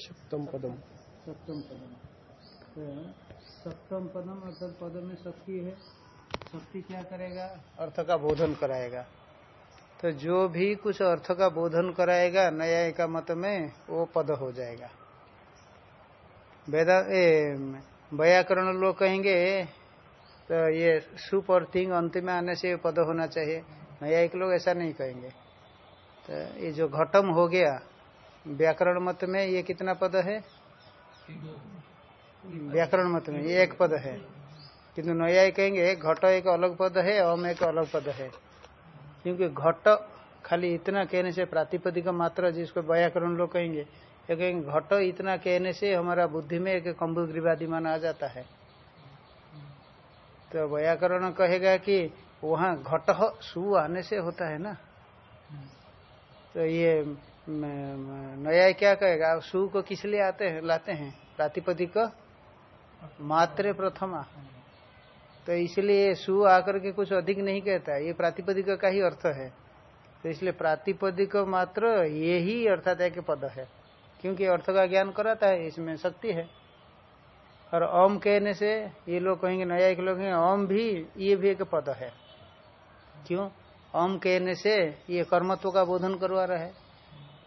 सप्तम पदम। सप्तम पदम। तो सप्तम पदम अर्थात पद में शक्ति है। शक्ति क्या करेगा? अर्थ का बोधन कराएगा। तो जो भी कुछ अर्थ का बोधन कराएगा नया का मत में वो पद हो जाएगा। वेदा व्याकरण लोग कहेंगे तो ये सुप और थिंग अंतिम में आने से पद होना चाहिए। न्यायिक लोग ऐसा नहीं कहेंगे। तो ये जो घटम हो गया व्याकरण मत में ये कितना पद है? व्याकरण मत में, ये एक पद है। किंतु न्याय कहेंगे, घट एक अलग पद है, अम एक अलग पद है। क्योंकि घट खाली इतना कहने से प्रातिपदिक मात्र जिसको व्याकरण लोग कहेंगे कहेंगे घट इतना कहने से हमारा बुद्धि में एक कम्बुग्रीवादी मन आ जाता है। तो व्याकरण कहेगा कि वहाँ घट सु आने से होता है ना? तो ये नया क्या कहेगा? सु को किस लिए आते हैं, लाते हैं? प्रातिपदिक मात्र प्रथमा। तो इसलिए सु आकर के कुछ अधिक नहीं कहता ये प्रातिपदिक का ही अर्थ है। तो इसलिए प्रातिपदिक मात्र ये ही अर्थात एक पद है। क्योंकि अर्थ का ज्ञान कराता है, इसमें शक्ति है। और ओम कहने से ये लोग कहेंगे, नया एक लोग ओम भी, ये भी एक पद है। क्यों? ओम कहने से ये कर्मत्व का बोधन करवा रहा है।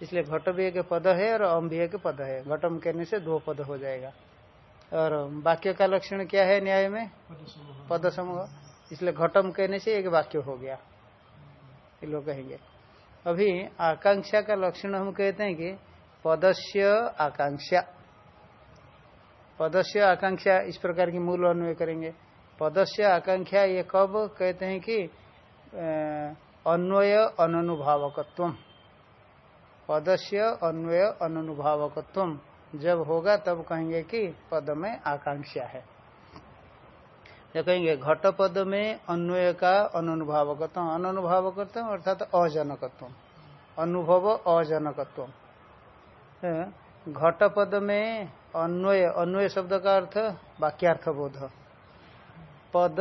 इसलिए घट भी एक पद है और ओम भी एक पद है। घटम कहने से दो पद हो जाएगा। और वाक्य का लक्षण क्या है न्याय में? पद समूह इसलिए घटम कहने से एक वाक्य हो गया। ये लोग कहेंगे। अभी आकांक्षा का लक्षण हम कहते हैं कि पदस्य आकांक्षा। पदस्य आकांक्षा इस प्रकार की मूल अन्वय करेंगे। पदस्य आकांक्षा ये कब कहते हैं कि अन्वय अनुभावकत्व पदस्य अन्वय अनुभावकत्व। जब होगा तब कहेंगे कि पद में आकांक्षा है। जब कहेंगे घट पद में अन्वय का अनुभावकत्व। अनुभावकत्व अर्थात अजनकत्व। अनुभव अजनकत्व। घट पद में अन्वय अन्वय शब्द का अर्थ वाक्यार्थ बोध पद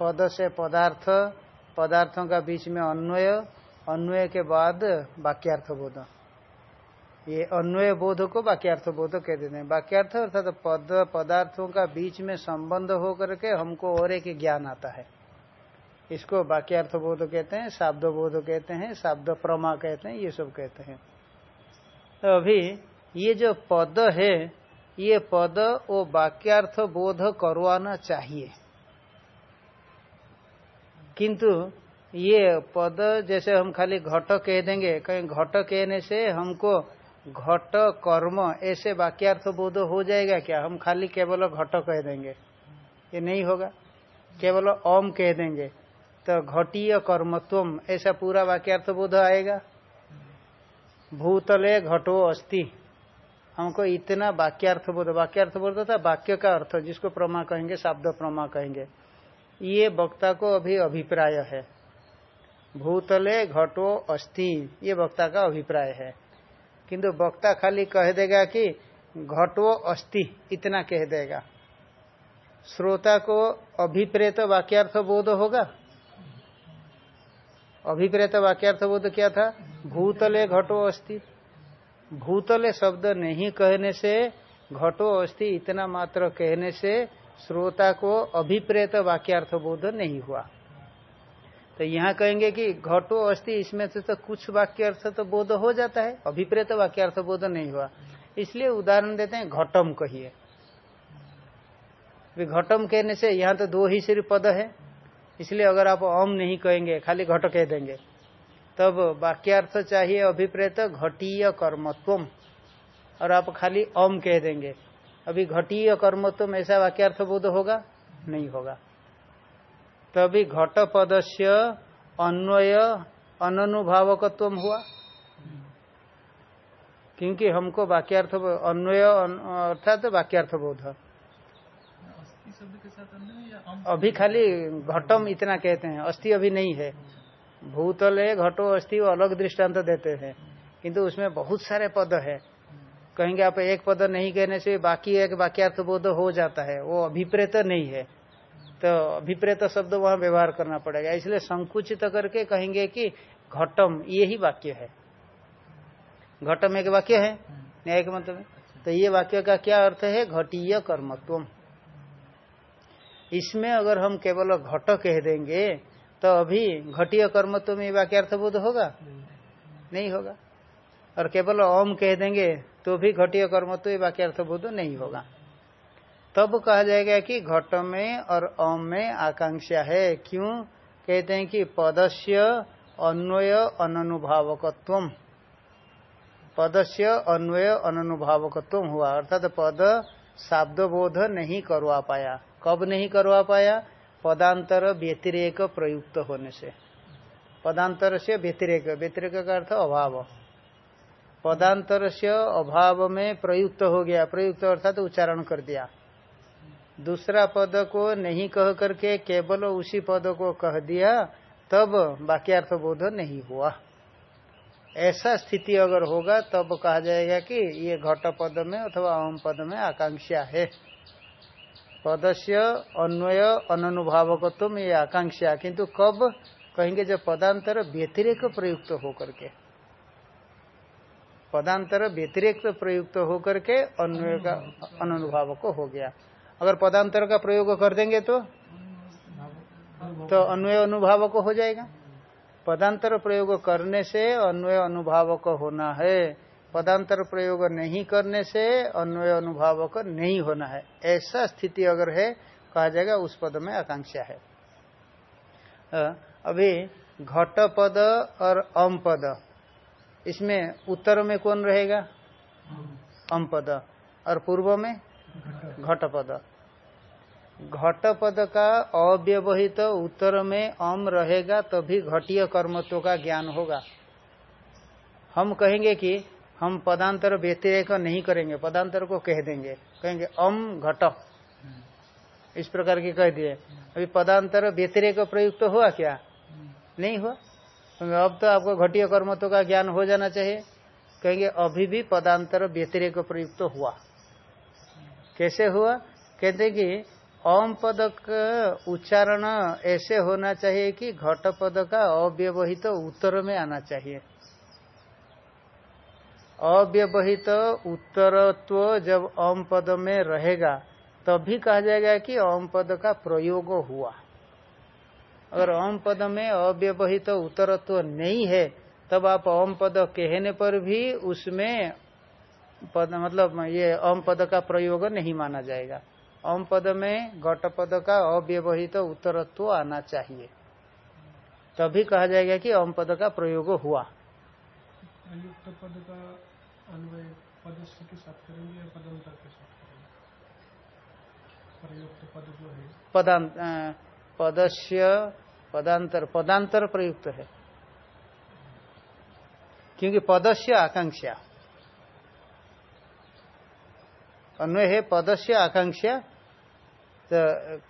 पद से पदार्थ, पदार्थों का बीच में अन्वय अन्वय के बाद वाक्यार्थ बोध ये अन्वय बोध को वाक्यार्थ बोध कह देते हैं। वाक्यार्थ अर्थात पद, पदार्थों का बीच में संबंध हो करके हमको और एक ज्ञान आता है। इसको वाक्यार्थ बोध कहते हैं शाब्द बोध कहते हैं, शाब्द प्रमा कहते हैं, ये सब कहते हैं। तो अभी ये जो पद है, ये पद वो वाक्यार्थ बोध करवाना चाहिए। किंतु ये पद जैसे हम खाली घट कह देंगे, कहीं घट कहने से हमको घट कर्म ऐसे वाक्यार्थ बोध हो जाएगा क्या? हम खाली केवल घट कह देंगे। ये नहीं होगा। केवल ओम कह देंगे। तो घटीय कर्मत्व ऐसा पूरा वाक्यार्थ बोध आएगा? भूतले घटो अस्ति। हमको इतना वाक्यार्थ बोध वाक्यार्थ बोध था, वाक्य का अर्थ, जिसको प्रमा कहेंगे, शब्द प्रमा कहेंगे। ये वक्ता को अभी अभिप्राय है। भूतले घटो अस्थि ये वक्ता का अभिप्राय है। किंतु वक्ता खाली कह देगा कि घटो अस्थि इतना कह देगा। श्रोता को अभिप्रेत वाक्यार्थ बोध होगा? अभिप्रेत वाक्यार्थ बोध क्या था? भूतले घटो अस्थि भूतले शब्द नहीं कहने से घटो अस्थि इतना मात्र कहने से श्रोता को अभिप्रेत वाक्यार्थ बोध नहीं हुआ। तो यहाँ कहेंगे कि घटो अस्थि, इसमें से तो कुछ वाक्य अर्थ तो बोध हो जाता है। अभिप्रेत वाक्य अर्थ बोध नहीं हुआ। इसलिए उदाहरण देते हैं, घटम कहिए। घटम कहने से यहाँ तो दो ही सिर्फ़ पद है। इसलिए अगर आप ओम नहीं कहेंगे, खाली घट कह देंगे, तब वाक्यार्थ चाहिए अभिप्रेत घटीय कर्मत्व और आप खाली ओम कह देंगे। अभी घटीय कर्मत्व ऐसा वाक्यार्थ बोध होगा? नहीं होगा। तभी घट पदस्य अन्वय अनुभावकत्व हुआ। क्योंकि हमको वाक्यार्थ अन्वय अर्थात तो वाक्यार्थ बोध। अभी खाली घटम इतना कहते हैं अस्थि अभी नहीं है। भूतल है घटो अस्थि वो अलग दृष्टांत देते हैं। किंतु उसमें बहुत सारे पद है। कहेंगे आप एक पद नहीं कहने से बाकी एक वाक्यार्थ बोध हो जाता है वो अभिप्रेत नहीं है। तो अभिप्रेत शब्द वहाँ व्यवहार करना पड़ेगा। इसलिए संकुचित करके कहेंगे कि घटम, ये ही वाक्य है। घटम एक वाक्य है? न्याय के मतलब तो ये वाक्य का क्या अर्थ है? घटीय कर्मत्व इसमें अगर हम केवल घट कह देंगे तो अभी घटीय कर्मत्व में वाक्य अर्थबोध होगा? नहीं होगा। और केवल ओम कह देंगे तो भी घटीय कर्मत्व वाक्य अर्थबोध नहीं होगा। तब कहा जाएगा कि घट में और ओम में आकांक्षा है। क्यों? कहते हैं कि पदस्य अन्वय अनुभावकत्व पदस्य अन्वय अनुभावकत्व हुआ। अर्थात पद शाब्द बोध नहीं करवा पाया। कब नहीं करवा पाया? पदांतर व्यतिरेक प्रयुक्त होने से। पदांतर से व्यतिरेक। व्यतिरेक का अर्थ अभाव। पदांतर से अभाव में प्रयुक्त हो गया। प्रयुक्त अर्थात उच्चारण कर दिया। दूसरा पद को नहीं कह करके केवल उसी पद को कह दिया तब वाक्यार्थ बोध नहीं हुआ। ऐसा स्थिति अगर होगा तब कहा जाएगा कि ये घट पद में अथवा अम पद में आकांक्षा है। पदस्य अन्वय अनुभावकत्व में ये आकांक्षा किंतु कब? कहेंगे जब पदांतर व्यतिरेक प्रयुक्त होकर के। पदांतर व्यतिरेक प्रयुक्त होकर के अन्वय का अनुभावक हो गया। अगर पदांतर का प्रयोग कर देंगे तो? तो अन्वय अनुभाव को हो जाएगा। पदांतर प्रयोग करने से अन्वय अनुभाव को होना है। पदांतर प्रयोग नहीं करने से अन्वय अनुभाव नहीं होना है। ऐसा स्थिति अगर है, कहा जाएगा, उस पद में आकांक्षा है। अभी घट पद और अम पद, इसमें उत्तर में कौन रहेगा? अम पद। और पूर्व में? घट पद घट पद का अव्यवहित उत्तर में अम रहेगा, तभी तो घटीय कर्मत्व का ज्ञान होगा। हम कहेंगे कि हम पदांतर व्यतिरेक नहीं करेंगे, पदांतर को कह देंगे। कहेंगे अम घट। इस प्रकार की कह दिए। अभी पदांतर व्यतिरेक प्रयुक्त तो हुआ क्या? नहीं हुआ। अब तो आपको घटीय कर्मत्व का ज्ञान हो जाना चाहिए। कहेंगे अभी भी पदांतर व्यतिरेक प्रयुक्त तो हुआ। कैसे हुआ? कहते कि ओम पद का उच्चारण ऐसे होना चाहिए कि घट पद का अव्यवहित तो उत्तर में आना चाहिए। अव्यवहित तो उत्तरत्व जब ओम पद में रहेगा, तभी कहा जाएगा कि ओम पद का प्रयोग हुआ। अगर ओम पद में अव्यवहित तो उत्तरत्व नहीं है, तब आप ओम पद कहने पर भी उसमें पद मतलब ये ओम पद का प्रयोग नहीं माना जाएगा। ओम पद में घट पद का अव्यवहित तो उत्तरत्व आना चाहिए। तभी कहा जाएगा कि ओम पद का प्रयोग हुआ। पद का अन्वय पदस्य के साथ करेंगे या पदांतर के साथ करेंगे? पद जो है। पदांत पदस्य पदांतर पदांतर प्रयुक्त है। क्योंकि पदस्य आकांक्षा। अन्वय है पदस्य आकांक्षा तो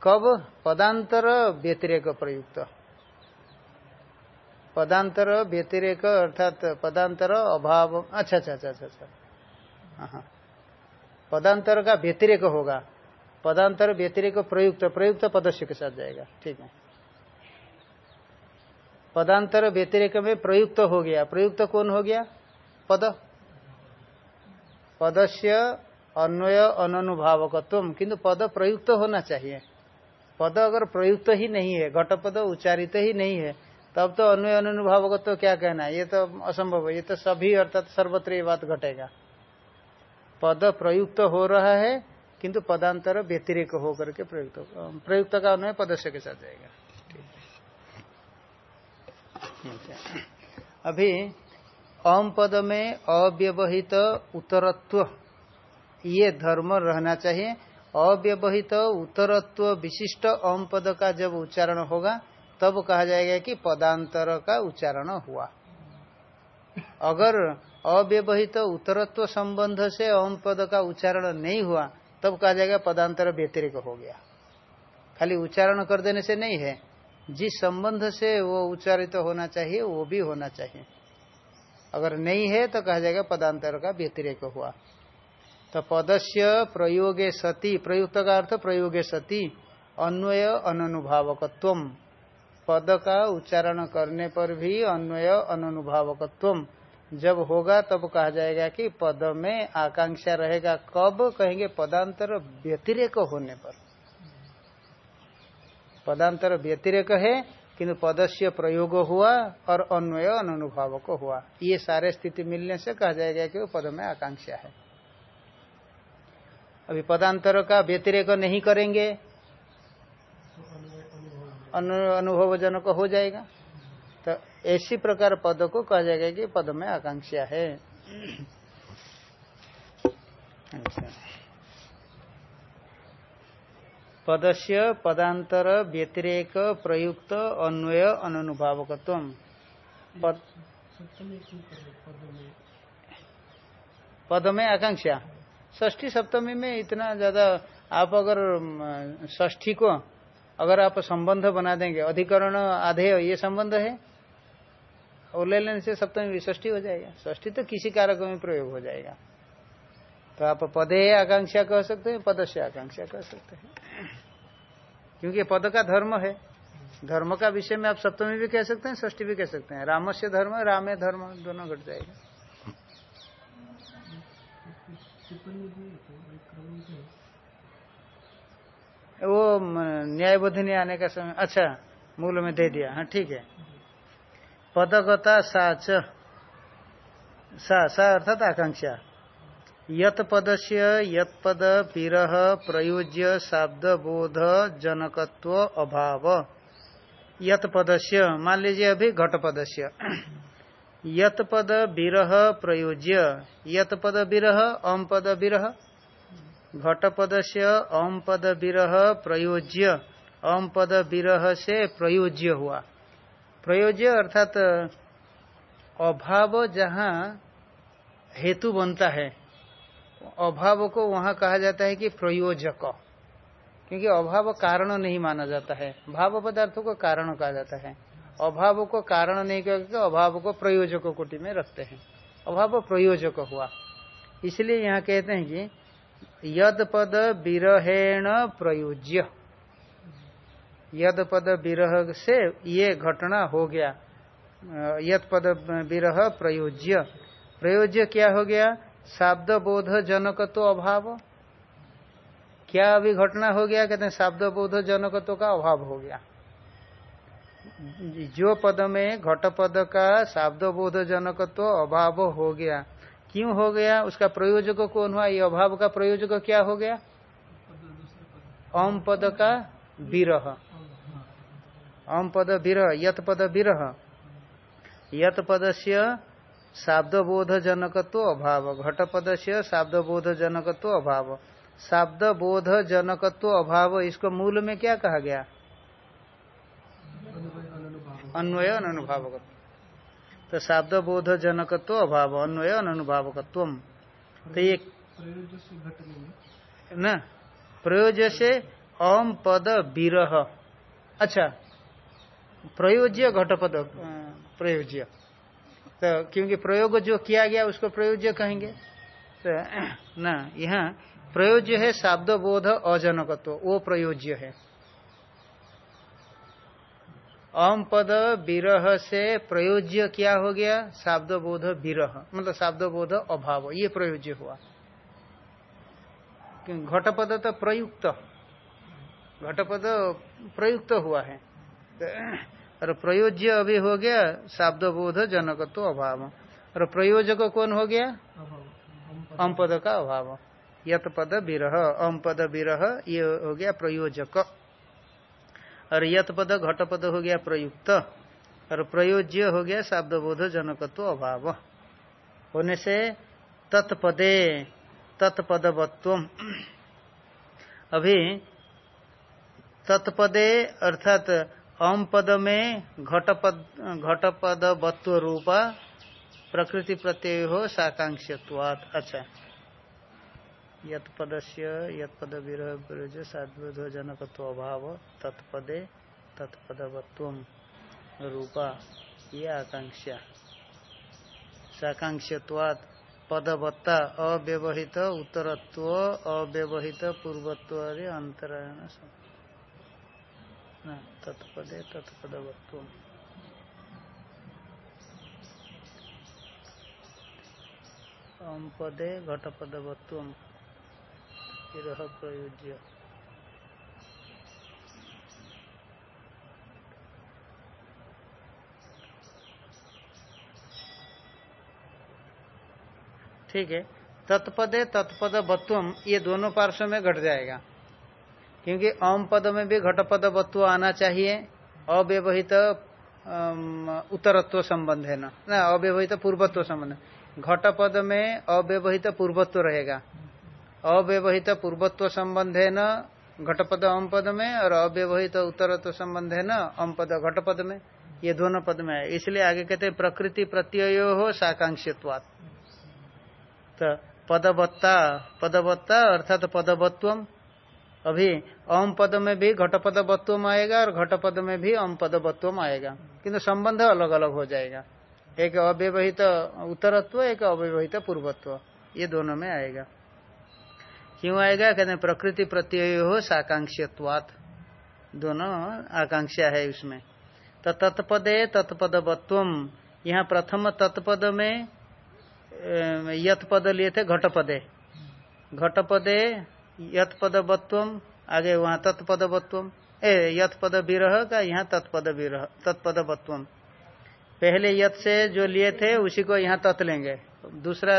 कब पदांतर व्यतिरेक प्रयुक्त। पदांतर व्यतिरेक अर्थात पदांतर अभाव अच्छा अच्छा अच्छा अच्छा अच्छा। पदांतर का व्यतिरेक होगा। पदांतर व्यतिरेक प्रयुक्त प्रयुक्त पदस्य के साथ जाएगा। ठीक है। पदांतर व्यतिरेक में प्रयुक्त हो गया। प्रयुक्त कौन हो गया? पद। पदस्य अन्वय अनुभावकत्व किंतु पद प्रयुक्त होना चाहिए। पद अगर प्रयुक्त ही नहीं है घट पद उच्चारित ही नहीं है, तब तो अन्वय अनुभावकत्व क्या कहना है? ये तो असंभव है। ये तो सभी अर्थात सर्वत्र ये बात घटेगा। पद प्रयुक्त हो रहा है किंतु पदांतर व्यतिरिक होकर के प्रयुक्त प्रयुक्त का अन्वय पदस्य के साथ जाएगा। अभी, अम पद में अव्यवहित उत्तरत्व ये धर्म रहना चाहिए। अव्यवहित उत्तरत्व विशिष्ट ओम पद का जब उच्चारण होगा, तब कहा जाएगा कि पदांतर का उच्चारण हुआ। अगर अव्यवहित उत्तरत्व संबंध से ओम पद का उच्चारण नहीं हुआ, तब कहा जाएगा पदांतर व्यतिरिक हो गया। खाली उच्चारण कर देने से नहीं है। जिस संबंध से वो उच्चारित तो होना चाहिए, वो भी होना चाहिए। अगर नहीं है तो कहा जाएगा पदांतर का व्यतिरेक हुआ। तो पदस्य प्रयोगे सती प्रयुक्त का अर्थ प्रयोगे सती, अन्वय अनुभावकत्व पद का उच्चारण करने पर भी अन्वय अनुभावकत्व जब होगा तब कहा जाएगा कि पद में आकांक्षा रहेगा। कब? कहेंगे पदांतर व्यतिरेक होने पर। पदांतर व्यतिरेक है, किंतु पदस्य प्रयोग हुआ और अन्वय अनुभावक हुआ। ये सारे स्थिति मिलने से कहा जाएगा कि वो पद में आकांक्षा है। अभी पदांतर का व्यतिरेक नहीं करेंगे अनुभव जनक हो जाएगा। तो ऐसी प्रकार पद को कहा जाएगा कि पद में आकांक्षा है। अच्छा। पदस्य, पदांतर, व्यतिरेक, प्रयुक्त, अन्वय अनुभावकत्व पद में आकांक्षा। ष्ठी सप्तमी में इतना ज़्यादा आप अगर ष्ठी को अगर आप संबंध बना देंगे, अधिकरण आधे ये संबंध है, और ले लेने से सप्तमी भी विष्ठी हो जाएगा। ष्ठी तो किसी कारक में प्रयोग हो जाएगा। तो आप पदे आकांक्षा कह सकते हैं, पद से आकांक्षा कह सकते हैं। क्योंकि पद का धर्म है। धर्म का विषय में आप सप्तमी भी कह सकते हैं ष्ठी भी कह सकते हैं। राम से धर्म, रामे धर्म, दोनों घट जाएगा। वो न्यायबोधिनी आने का समय अच्छा मूल में दे दिया हाँ ठीक है। पदगता साच, सा सा अर्थात आकांक्षा। यत पदस्य यत पद विरह प्रयोज्य शाब्द बोध जनकत्व, अभाव। यत पदस्य मान लीजिए अभी घट पदस्य यत पद विरह प्रयोज्य। यत पद विरह अम पद विरह घट पद से अम पद विरह प्रयोज्य। अम पद विरह से प्रयोज्य हुआ। प्रयोज्य अर्थात अभाव जहाँ हेतु बनता है, अभाव को वहाँ कहा जाता है कि प्रयोजक। क्योंकि अभाव कारण नहीं माना जाता है। भाव पदार्थों को कारण कहा जाता है। अभाव को कारण नहीं करके अभाव को प्रयोजक कोटि में रखते हैं। अभाव प्रयोजक हुआ। इसलिए यहाँ कहते हैं कि यद पद विरहेण प्रयोज्य। यद पद विरह से ये घटना हो गया। यद पद विरह प्रयोज्य। प्रयोज्य क्या हो गया? शाब्द बोध जनकत्व तो अभाव। क्या अभी घटना हो गया? कहते हैं शाब्द बोध जनकत्व का अभाव हो गया। जो पद में घट पद का शाब्द बोध जनकत्व तो अभाव हो गया। क्यों हो गया? उसका प्रयोजक कौन हुआ? ये अभाव का प्रयोजक क्या हो गया? ओम पद का विरह। ओम पद विरह यत पद विरह। यत पद से शाब्दबोध जनकत्व अभाव। घटपद से शाब्दबोध जनकत्व अभाव। शाब्द बोध जनकत्व अभाव, इसको मूल में क्या कहा गया? अन्वय अनुभावक तो शाब्द बोध जनकत्व अभाव, अन्वय अनुभावकत्व तो ये न प्रयोज से अम पद विरह। अच्छा प्रयोज्य घटपद प्रयोज्य। तो क्योंकि प्रयोग जो किया गया, उसको प्रयोज्य कहेंगे। तो न, यहाँ प्रयोज्य है शाब्द बोध अजनकत्व, वो प्रयोज्य है। अम पद विरह से प्रयोज्य क्या हो गया? शाब्द बोध विरह मतलब शाब्द बोध अभाव। ये प्रयोज्य हुआ। घटपद तो प्रयुक्त। घटपद प्रयुक्त हुआ है। और प्रयोज्य अभी हो गया शाब्द बोध जनकत्व तो अभाव। और प्रयोजक कौन हो गया? अम पद का अभाव। यत पद विरह अम पद विरह ये हो गया प्रयोजक। और यत पद घट पद हो गया प्रयुक्त, और प्रयोज्य हो गया शाब्द बोध जनकत्व अभाव। होने से तत्पदे तत्पदवत्व अभी तत्पदे अर्थात अम पद में घटपद घटपद वत्व रूपा प्रकृति प्रत्यय हो साकांक्षत्वात। अच्छा। यत पद से यत पद विरह विरज साध्वध जनकत्व अभाव तत्पदे, तत्पदवत्व रूपा, ये आकांक्षा। साकांक्षत्वात पदवत्ता, अव्यवहित, उत्तरत्व, अव्यवहित पूर्वत्व अंतरायण तत्पदे, तत्पदवत्व। ओम पदे घटपदवत्व प्रयोज्य। ठीक है? तत्पदे तत्पद बत्वम ये दोनों पार्श्व में घट जाएगा। क्योंकि ओम पद में भी घटपद बत्व आना चाहिए, अव्यवहित उत्तरत्व संबंध है ना, अव्यवहित पूर्वत्व संबंध। घट पद में अव्यवहित पूर्वत्व रहेगा। अव्यवहित पूर्वत्व संबंध है न घटपद अम पद में और अव्यवहित उत्तरत्व संबंध है न अम पद घटपद में। ये दोनों पद में है। इसलिए आगे कहते हैं, प्रकृति प्रत्यय हो साकांक्षित्वात। तो पदवत्ता पदवत्ता अर्थात तो पदवत्वम। अभी अम पद में भी घटपद बत्वम आएगा और घटपद में भी अम पद बत्वम आएगा। किंतु संबंध अलग अलग हो जाएगा। एक अव्यवहित उत्तरत्व, एक अव्यवहित पूर्वत्व। ये दोनों में आएगा। क्यों आएगा? कहते हैं, प्रकृति प्रत्यय हो, साकांक्षत्वात। दोनों आकांक्षा है उसमें। तो तत्पदे तत्पदवत्वम। यहाँ प्रथम तत्पद में यत पद लिए थे घटपदे। घटपदे यत पदवत्वम आगे वहाँ तत्पदवत्वम। ए यत पद विरह का यहाँ तत्पद विरह, तत्पदवत्वम। पहले यत से जो लिए थे, उसी को यहाँ तत् लेंगे। दूसरा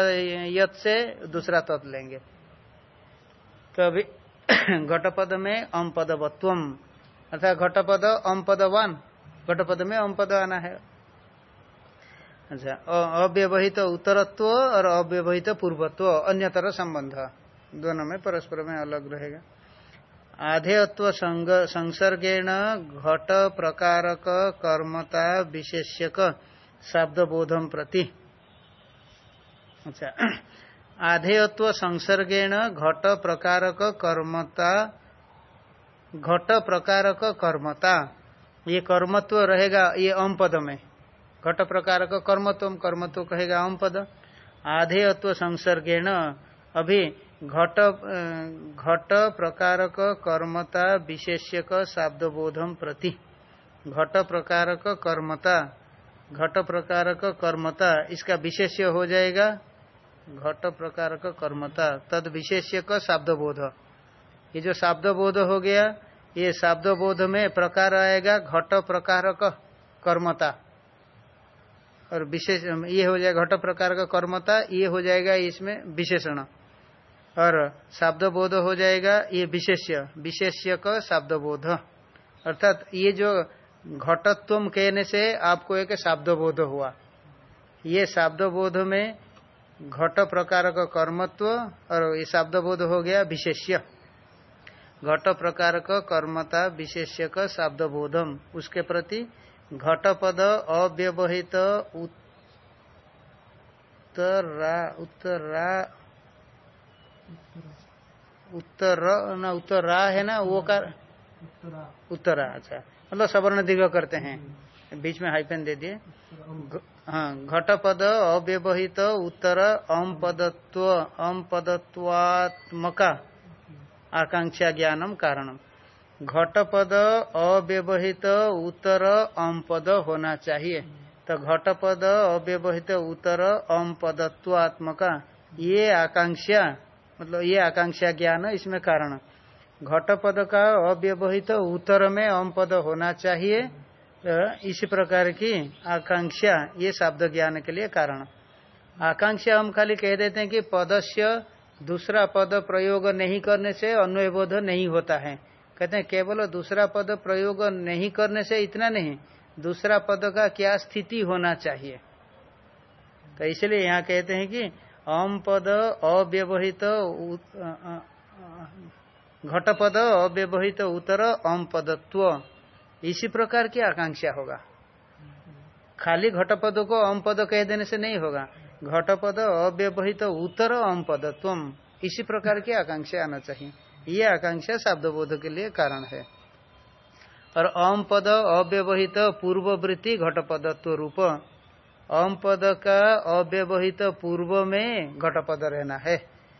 यत से दूसरा तत् लेंगे। तो अभी घटपद में अम अर्थात घटपद अम घटपद में अम पद आना है। अच्छा अव्यवहित उत्तरत्व और अव्यवहित पूर्वत्व, अन्यतर संबंध। दोनों में परस्पर में अलग रहेगा। आधेयत्व संसर्गेण घट प्रकारक कर्मता विशेष्यक शब्द बोधम प्रति। अच्छा आधेयत्व संसर्गेण घट प्रकारक कर्मता घट प्रकारक कर्मता ये कर्मत्व रहेगा ये अम पद में घट प्रकार का कर्मत्व कर्मत्व कहेगा ओम पद आधेयत्व संसर्गेण अभी घट घट प्रकार कर्मता विशेष्यक शाब्दबोधम प्रति घट प्रकार कर्मता घट प्रकार कर्मता इसका विशेष्य हो जाएगा घट प्रकार का कर्मता, तद विशेष्यक शाब्दबोध। ये जो शाब्द बोध हो गया, ये शाब्दबोध में प्रकार आएगा घट प्रकार का कर्मता। और विशेष, ये हो जाएगा घट प्रकार का कर्मता, ये हो जाएगा इसमें विशेषण। और शाब्द बोध हो जाएगा ये विशेष्य विशेष्य का शाब्द बोध अर्थात ये जो घटत्व कहने से आपको एक शाब्द बोध हुआ। ये शाब्द बोध में घट प्रकार का कर्मत्व और ये शाब्द बोध हो गया विशेष्य। घट प्रकार का कर्मता विशेष्य का शाब्द बोधम उसके प्रति घट पद अव्यवहित उत्तरा उत्तरा उत्तर न उत्तरा है ना वो कर उत्तरा। अच्छा। मतलब सवर्ण दीर्घ करते हैं। बीच में हाइपेन दे दिए। हाँ घट पद अव्यवहित, उत्तर अम पदत्व अम पदत्वात्मका आकांक्षा ज्ञानम कारणम। घटपद, अव्यवहित, उत्तर अम पद होना चाहिए। तो घट पद अव्यवहित, उत्तर अम पदत्वात्मका ये आकांक्षा मतलब ये आकांक्षा ज्ञान इसमें कारण। घट पद का अव्यवहित, उत्तर में अम पद होना चाहिए। तो इसी प्रकार की आकांक्षा, ये शब्द ज्ञान के लिए कारण। आकांक्षा हम खाली कह देते हैं कि पदस्य दूसरा पद प्रयोग नहीं करने से अन्वयबोध नहीं होता है। कहते हैं, केवल दूसरा पद प्रयोग नहीं करने से इतना नहीं, दूसरा पद का क्या स्थिति होना चाहिए? तो इसलिए यहाँ कहते हैं कि अम पद अव्यवहित घट पद अव्यवहित उत्तर अम पदत्व। इसी प्रकार की आकांक्षा होगा। खाली घट पद को अम पद कह देने से नहीं होगा। घट पद अव्यवहित उत्तर अम पदत्व इसी प्रकार की आकांक्षा आना चाहिए। ये आकांक्षा शब्द बोध के लिए कारण है। और अम पद अव्यवहित तो पूर्ववृत्ति घटपदत्व रूप अम पद का अव्यवहित तो पूर्व में घटपद रहना है।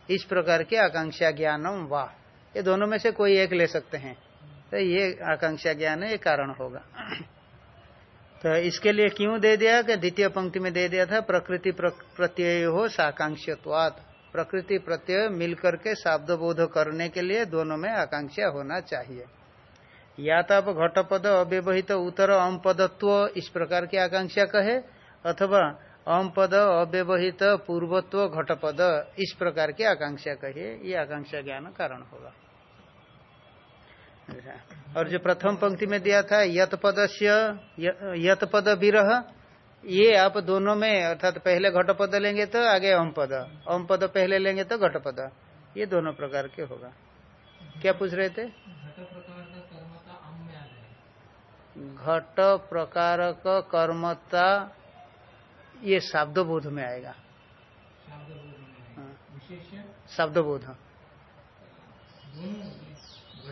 इस प्रकार की आकांक्षा ज्ञानम वाह ये दोनों में से कोई एक ले सकते हैं। तो ये आकांक्षा ज्ञान है, ये कारण होगा। तो इसके लिए क्यों दे दिया? कि द्वितीय पंक्ति में दे दिया था, प्रकृति प्रत्यय हो साकांक्षत्वात। प्रकृति प्रत्यय मिलकर के शाब्द बोध करने के लिए दोनों में आकांक्षा होना चाहिए। या तो आप घटपद, अव्यवहित, उत्तर अम पदत्व इस प्रकार की आकांक्षा कहे, अथवा अम पद अव्यवहित, पूर्वत्व, घटपद इस प्रकार की आकांक्षा कहिए ये आकांक्षा ज्ञान कारण होगा। और जो प्रथम पंक्ति में दिया था यत पद यत पद विरह ये आप दोनों में अर्थात पहले घट पद लेंगे तो आगे अम पद ओम पद पहले लेंगे तो घट पद ये दोनों प्रकार के होगा। क्या पूछ रहे थे? घट प्रकार का कर्मता ये शब्द बोध में आएगा।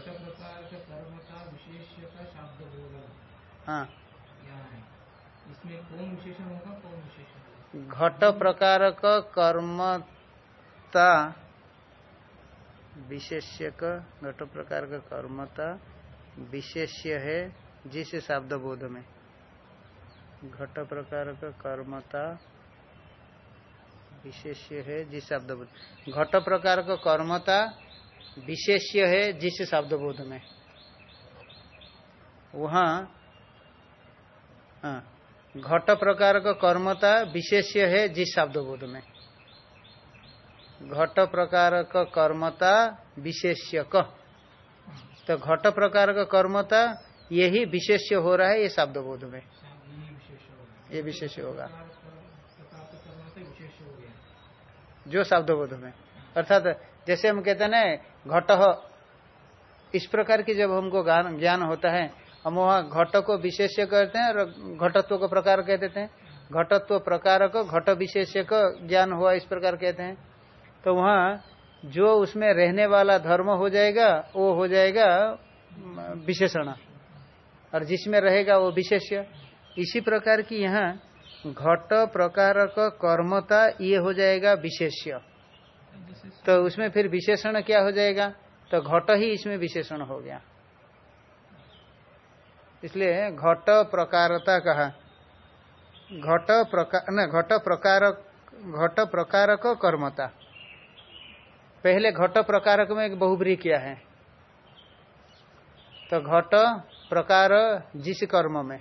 शब्द बोध हाँ। इसमें कौन विशेषण होगा कौन विशेषण घट प्रकार का कर्मता विशेष्य घट प्रकार का कर्मता विशेष्य है जिस शब्द बोध में। घट प्रकार का कर्मता विशेष्य है जिस शब्द बोध घट प्रकार का कर्मता विशेष्य है जिस शब्द बोध में। वहाँ हाँ, घट प्रकार का कर्मता विशेष्य है जिस शब्द बोध में। घट प्रकार का कर्मता विशेष्य क। तो घट प्रकार का कर्मता यही विशेष्य हो रहा है ये शब्द बोध में। ये विशेष होगा। जो शब्द बोध में। अर्थात जैसे हम कहते हैं घट। इस प्रकार की जब हमको ज्ञान होता है, हम वहाँ घट को विशेष्य कहते हैं और घटत्व को प्रकार कह देते हैं। घटत्व प्रकार को घट विशेष्य का ज्ञान हुआ इस प्रकार कहते हैं। तो वहाँ जो उसमें रहने वाला धर्म हो जाएगा, वो हो जाएगा विशेषण। और जिसमें रहेगा वो विशेष्य। इसी प्रकार की यहाँ घट प्रकार कर्मता ये हो जाएगा विशेष्य। तो उसमें फिर विशेषण क्या हो जाएगा? तो घट ही इसमें विशेषण हो गया। इसलिए घट प्रकारता कहा। घट प्रकार न, घट प्रकार घट प्रकार का कर्मता। पहले घट प्रकारक में एक बहुब्री किया है। तो घट प्रकार जिस कर्म में।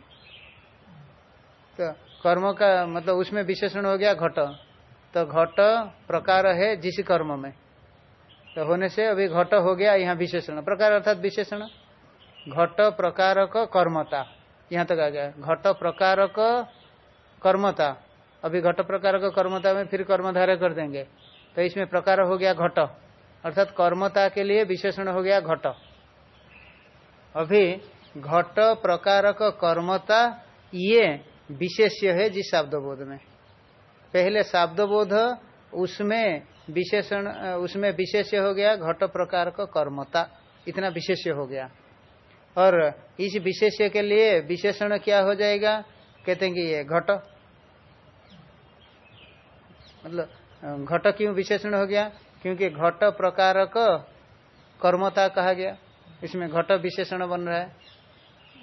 तो कर्म का मतलब उसमें विशेषण हो गया घट। तो घट प्रकार है जिस कर्म में। तो होने से अभी घट हो गया, यहाँ विशेषण। प्रकार अर्थात विशेषण। घट प्रकार कर्मता। यहाँ तक आ गया। घट प्रकार कर्मता। अभी घट प्रकार कर्मता में फिर कर्मधारय कर देंगे। तो इसमें प्रकार हो गया घट। अर्थात कर्मता के लिए विशेषण हो गया घट। अभी घट प्रकार कर्मता ये विशेष्य है जिस शब्द बोध में। पहले बोध उसमें विशेषण, उसमें विशेष्य हो गया, घट प्रकार का कर्मता। इतना विशेष हो गया। और इस विशेष के लिए विशेषण क्या हो जाएगा? कहते हैं कि ये घट। मतलब घट क्यों विशेषण हो गया? क्योंकि घट प्रकार का कर्मता कहा गया। इसमें घट विशेषण बन रहा है।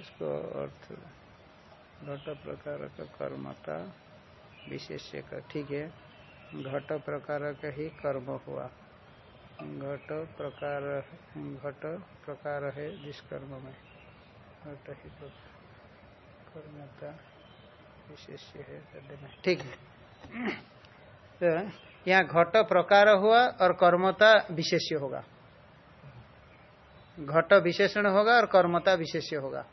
इसको अर्थ, घट प्रकार का कर्मता। विशेष्य का ठीक है? घट प्रकार का ही कर्म हुआ। घट प्रकार घट प्रकार है जिस कर्म में। घट ही तो कर्मता विशेष्य है ठीक है। तो यहाँ घट प्रकार हुआ और कर्मता विशेष्य होगा। घट विशेषण होगा और कर्मता विशेष्य होगा।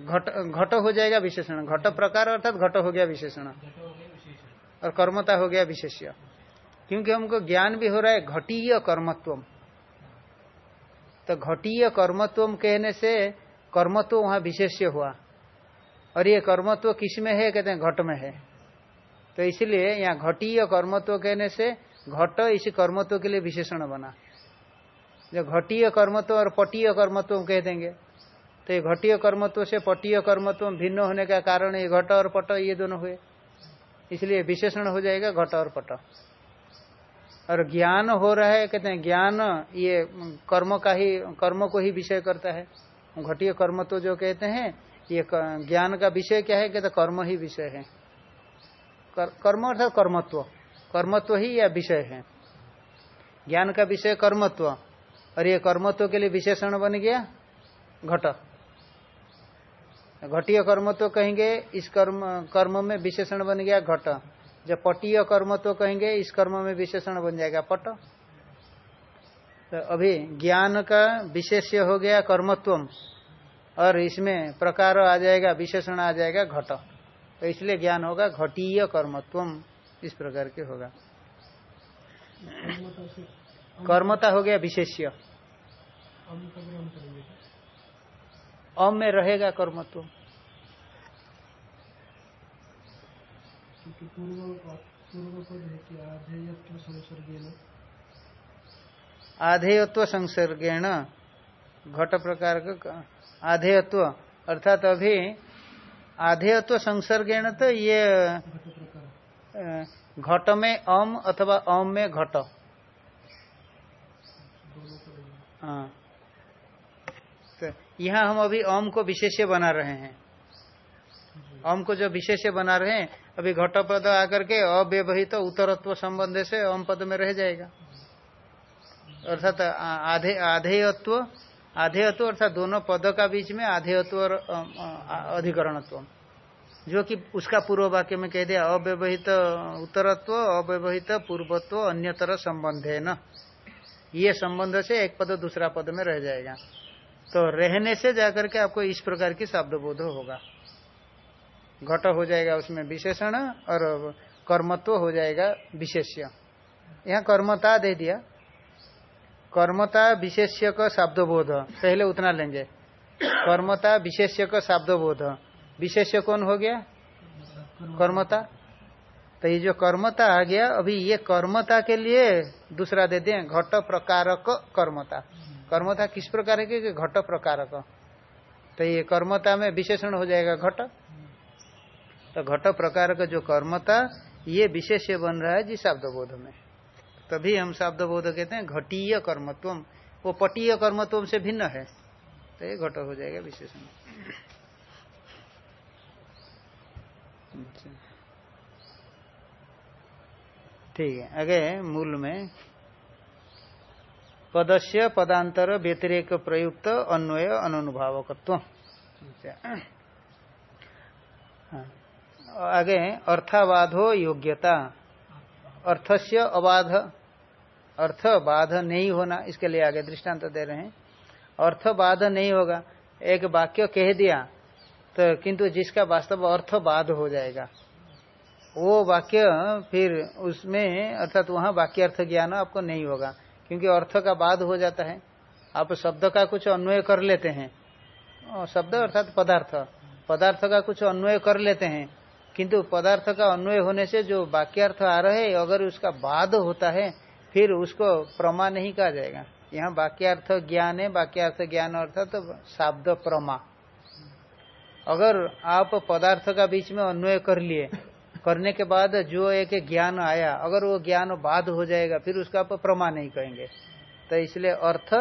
घट घट हो जाएगा विशेषण। घट प्रकार अर्थात घट हो गया विशेषण। और कर्मता हो गया विशेष्य। क्योंकि हमको ज्ञान भी हो रहा है घटीय कर्मत्व तो घटीय कर्मत्व कहने से कर्मत्व वहाँ विशेष्य हुआ। और ये कर्मत्व किसमें है? कहते हैं घट में है। तो इसलिए यहाँ घटीय कर्मत्व कहने से घट इस कर्मत्व के लिए विशेषण बना। जो घटीय कर्मत्व और पटीय कर्मत्व कह देंगे। तो ये घटीय कर्मत्व से पटीय कर्मत्व भिन्न होने का कारण ये घट और पट ये दोनों हुए। इसलिए विशेषण हो जाएगा घट और पट। और ज्ञान हो रहा है कहते हैं ज्ञान ये कर्म का ही कर्म को ही विषय करता है। घटीय कर्म तो जो कहते हैं ये ज्ञान का विषय क्या है कहते कर्म ही विषय है। कर, कर्म अर्थात कर्मत्व। कर्मत्व ही या विषय है। ज्ञान का विषय कर्मत्व। और ये कर्मत्व के लिए विशेषण बन गया घट। घटीय कर्म तो कहेंगे इस कर्म कर्म में विशेषण बन गया घट। जब पटीय कर्म तो कहेंगे इस कर्म में विशेषण बन जाएगा पट। तो अभी ज्ञान का विशेष्य हो गया कर्मत्व और इसमें प्रकार आ जाएगा विशेषण आ जाएगा घट। तो इसलिए ज्ञान होगा घटीय कर्मत्व इस प्रकार के होगा। कर्मता हो गया विशेष्य। अम में रहेगा कर्मत्व। आधेयत्व संसर्गेण, घट प्रकार का आधेयत्व, अर्थात अभी आधेयत्व संसर्गेण तो ये घट में अम अथवा अम में घट। हाँ। यहाँ हम अभी ओम को विशेष्य बना रहे हैं। ओम को जो विशेष्य बना रहे हैं, अभी घट पद आकर के अव्यवहित तो उत्तरत्व संबंध से ओम पद में रह जाएगा। अर्थात आधे, आधेयत्व आधेयत्व अर्थात दोनों पद का बीच में आधेयत्व और अधिकरणत्व। जो कि उसका पूर्व वाक्य में कह दिया, अव्यवहित उत्तरत्व, अव्यवहित पूर्वत्व, अन्यतर संबंध है न। ये संबंध से एक पद दूसरा पद में रह जाएगा। तो रहने से जाकर के आपको इस प्रकार की शब्द बोध होगा। घट हो जाएगा उसमें विशेषण और कर्मत्व हो जाएगा विशेष्य। यहाँ कर्मता दे दिया। कर्मता विशेष्य का शब्द बोध पहले उतना लेंगे। कर्मता विशेष्य का शब्द बोध विशेष्य कौन हो गया? कर्मता। तो ये जो कर्मता आ गया, अभी ये कर्मता के लिए दूसरा दे दिए, घट प्रकारक कर्मता। कर्मता किस प्रकार के घट प्रकारक तो ये कर्मता में विशेषण हो जाएगा घट। तो घट प्रकार का जो कर्मता ये विशेष बन रहा है जी शब्द बोध में। तभी हम शब्द बोध कहते हैं घटीय कर्मत्व वो पटीय कर्मत्व से भिन्न है। तो ये घट हो जाएगा विशेषण। अच्छा। ठीक है, आगे मूल में पदस्य पदांतर व्यतिरेक प्रयुक्त अन्वय अनुभावकत्व। हाँ। आगे अर्थवाधो योग्यता। अर्थस्य अबाध अर्थ बाध नहीं होना, इसके लिए आगे दृष्टांत दे रहे हैं। अर्थ बाध नहीं होगा, एक वाक्य कह दिया तो किंतु जिसका वास्तव अर्थ बाध हो जाएगा। वो वाक्य फिर उसमें, अर्थात वहाँ वाक्य अर्थ ज्ञान आपको नहीं होगा। क्योंकि अर्थ का बाद हो जाता है। आप शब्द का कुछ अन्वय कर लेते हैं। शब्द अर्थात पदार्थ। पदार्थ का कुछ अन्वय कर लेते हैं। किंतु पदार्थ का अन्वय होने से जो वाक्यार्थ आ रहे हैं अगर उसका बाद होता है, फिर उसको प्रमा नहीं कहा जाएगा। यहाँ वाक्यार्थ ज्ञान है, वाक्यार्थ ज्ञान अर्थात तो शब्द प्रमा। अगर आप पदार्थ का बीच में अन्वय कर लिए करने के बाद जो एक ज्ञान आया, अगर वो ज्ञान बाद हो जाएगा, फिर उसका आप प्रमा नहीं कहेंगे। तो इसलिए अर्थ,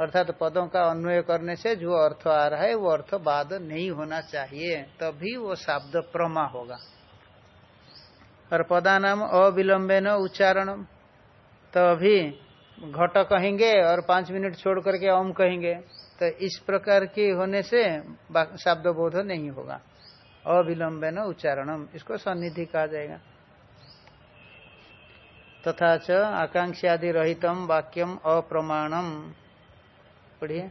अर्थात तो पदों का अन्वय करने से जो अर्थ आ रहा है, वो अर्थ बाद नहीं होना चाहिए, तभी वो शब्द प्रमा होगा। और पदा नाम अविलंबे न उच्चारण तो अभी घट कहेंगे और पाँच मिनट छोड़ करके ओम कहेंगे। तो इस प्रकार के होने से शब्द बोध नहीं होगा। अविलंबे न उच्चारणम, इसको सन्निधि कहा जाएगा। तथा च आकांक्षादि रहितम वाक्यम अप्रमाणम। पढ़िए।